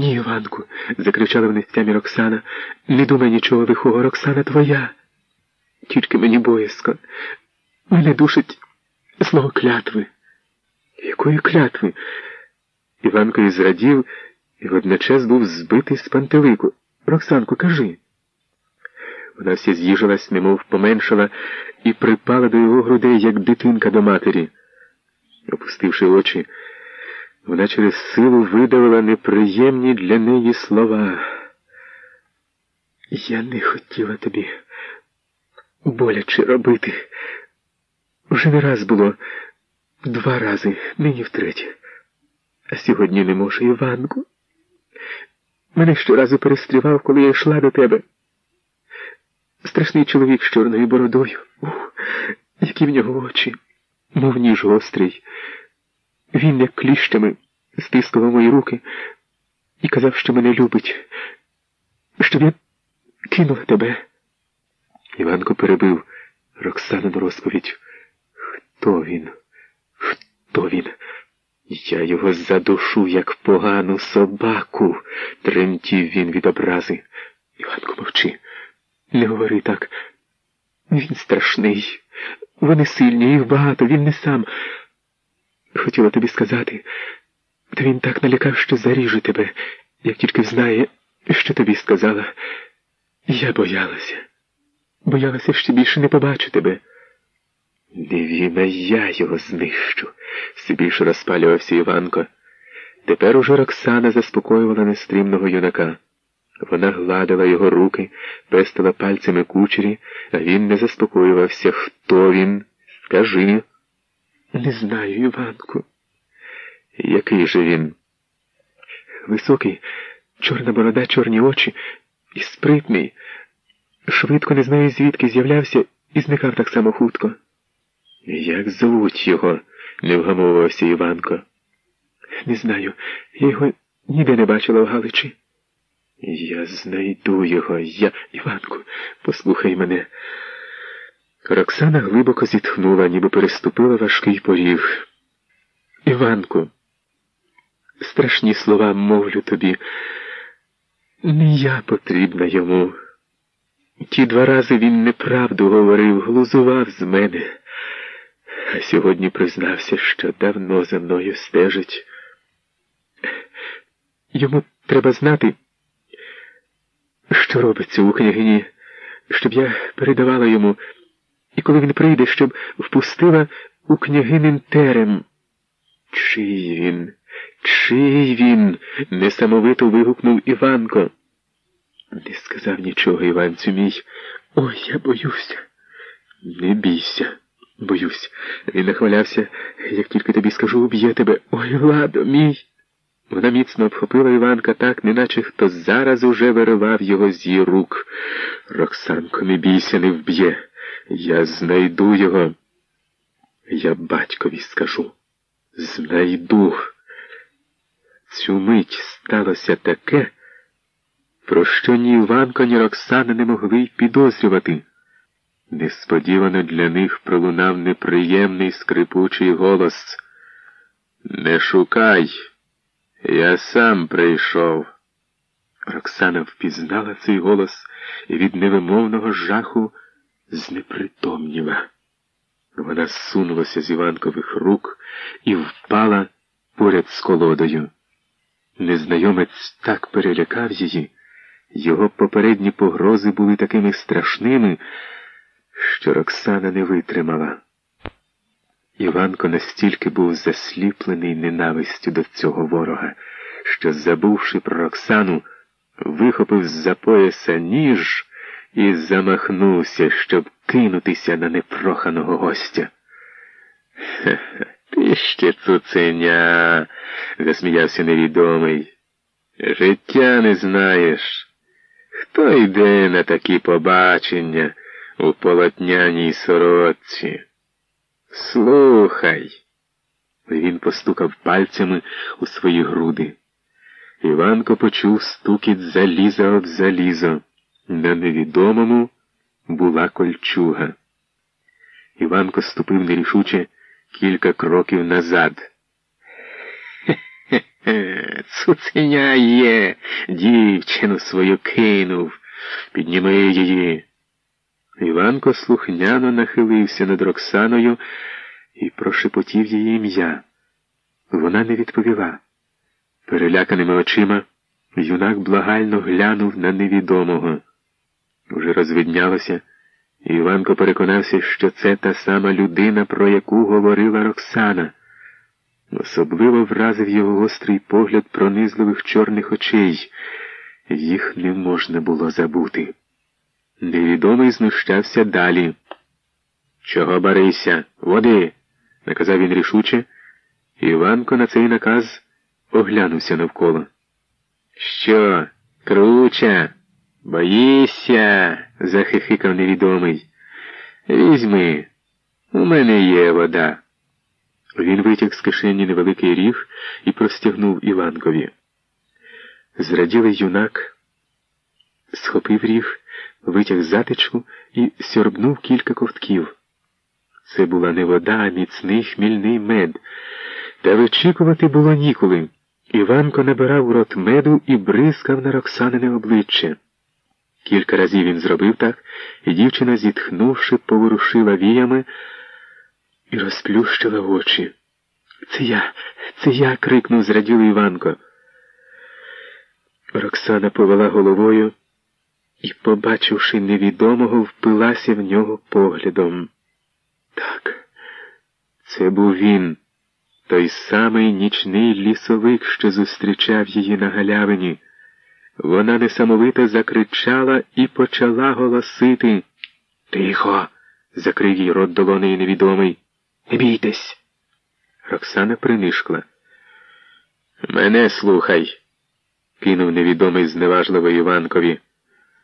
Ні, Іванку, закричала в нестямі Роксана. Не думай нічого лихого, Роксана твоя. Тільки мені боязко. Мене душить слово клятви. Якої клятви? Іванко зрадів і водночас був збитий з пантелику. Роксанку, кажи. Вона вся з'їжилась, немов поменшала, і припала до його грудей, як дитинка до матері. Опустивши очі, вона через силу видавила неприємні для неї слова. Я не хотіла тобі боляче робити. Вже не раз було, два рази, нині втретє. А сьогодні не можу, Іванку. Мене щоразу перестрівав, коли я йшла до тебе. Страшний чоловік з чорною бородою. Ух, які в нього очі, мов ніж гострий. Він, як кліщами, стискував мої руки і казав, що мене любить, щоб я кинула тебе. Іванко перебив Роксану розповідь. Хто він? Хто він? Я його задушу, як погану собаку, тремтів він від образи. Іванко, мовчи, не говори так. Він страшний. Вони сильні, їх багато, він не сам. Хотіла тобі сказати, та він так налякав, що заріже тебе, як тільки знає, що тобі сказала. Я боялася. Боялася, що більше не побачу тебе. Не я його знищу, все більше розпалювався Іванко. Тепер уже Роксана заспокоювала нестримного юнака. Вона гладила його руки, пестила пальцями кучері, а він не заспокоювався. Хто він? Скажи. Не знаю, Іванку. Який же він? Високий, чорна борода, чорні очі і спритний. Швидко не знаю, звідки з'являвся і зникав так само хутко. Як звуть його? не вгамовувався Іванко. Не знаю, я його ніде не бачила в Галичі. Я знайду його, я. Іванку, послухай мене. Роксана глибоко зітхнула, ніби переступила важкий поріг. Іванку, страшні слова мовлю тобі. Не я потрібна йому. Ті два рази він неправду говорив, глузував з мене, а сьогодні признався, що давно за мною стежить. Йому треба знати, що робиться у княгині, щоб я передавала йому, і коли він прийде, щоб впустила у княгинин терем. Чий він? Чий він? несамовито вигукнув Іванко. Не сказав нічого, Іванцю мій. Ой, я боюся. Не бійся, боюсь. Він нахвалявся, як тільки тобі скажу, уб'є тебе. Ой, ладо, мій. Вона міцно обхопила Іванка так, неначе хто зараз уже виривав його з її рук. Роксанко, не бійся, не вб'є. Я знайду його. Я батькові скажу. Знайду. Цю мить сталося таке про що ні Іванко, ні Роксана не могли й підозрювати. Несподівано для них пролунав неприємний скрипучий голос. Не шукай, я сам прийшов. Роксана впізнала цей голос і від невимовного жаху знепритомніла. Вона сунулася з Іванкових рук і впала поряд з колодою. Незнайомець так перелякав її. Його попередні погрози були такими страшними, що Роксана не витримала. Іванко настільки був засліплений ненавистю до цього ворога, що, забувши про Роксану, вихопив з-за пояса ніж і замахнувся, щоб кинутися на непроханого гостя. Хе-хе, ти ще цуценя, засміявся невідомий. Життя не знаєш. Хто йде на такі побачення у полотняній сорочці? Слухай. Він постукав пальцями у свої груди. Іванко почув стукіт заліза об залізо. На невідомому була кольчуга. Іванко ступив нерішуче кілька кроків назад. Хе-хе, цуценя є, дівчину свою кинув. Підніми її. Іванко слухняно нахилився над Роксаною і прошепотів її ім'я. Вона не відповіла. Переляканими очима юнак благально глянув на невідомого. Уже розвиднялося, і Іванко переконався, що це та сама людина, про яку говорила Роксана. Особливо вразив його гострий погляд пронизливих чорних очей. Їх не можна було забути. Невідомий знущався далі. Чого барися? Води, наказав він рішуче, Іванко на цей наказ оглянувся навколо. Що, круча? Боїшся? захихикав невідомий. Візьми, у мене є вода. Він витяг з кишені невеликий ріг і простягнув Іванкові. Зраділий юнак схопив ріг, витяг затичку і сьорбнув кілька ковтків. Це була не вода, а міцний хмільний мед. Та вичікувати було ніколи. Іванко набирав рот меду і бризкав на Роксанине обличчя. Кілька разів він зробив так, і дівчина, зітхнувши, поворушила віями і розплющила очі. Це я, це я. крикнув зраділий Іванко. Роксана повела головою і, побачивши невідомого, впилася в нього поглядом. Так, це був він, той самий нічний лісовик, що зустрічав її на галявині. Вона несамовито закричала і почала голосити. Тихо, закрив їй рот долоний невідомий. Не бійтесь. Роксана принишкла. Мене слухай, кинув невідомий зневажливо Іванкові.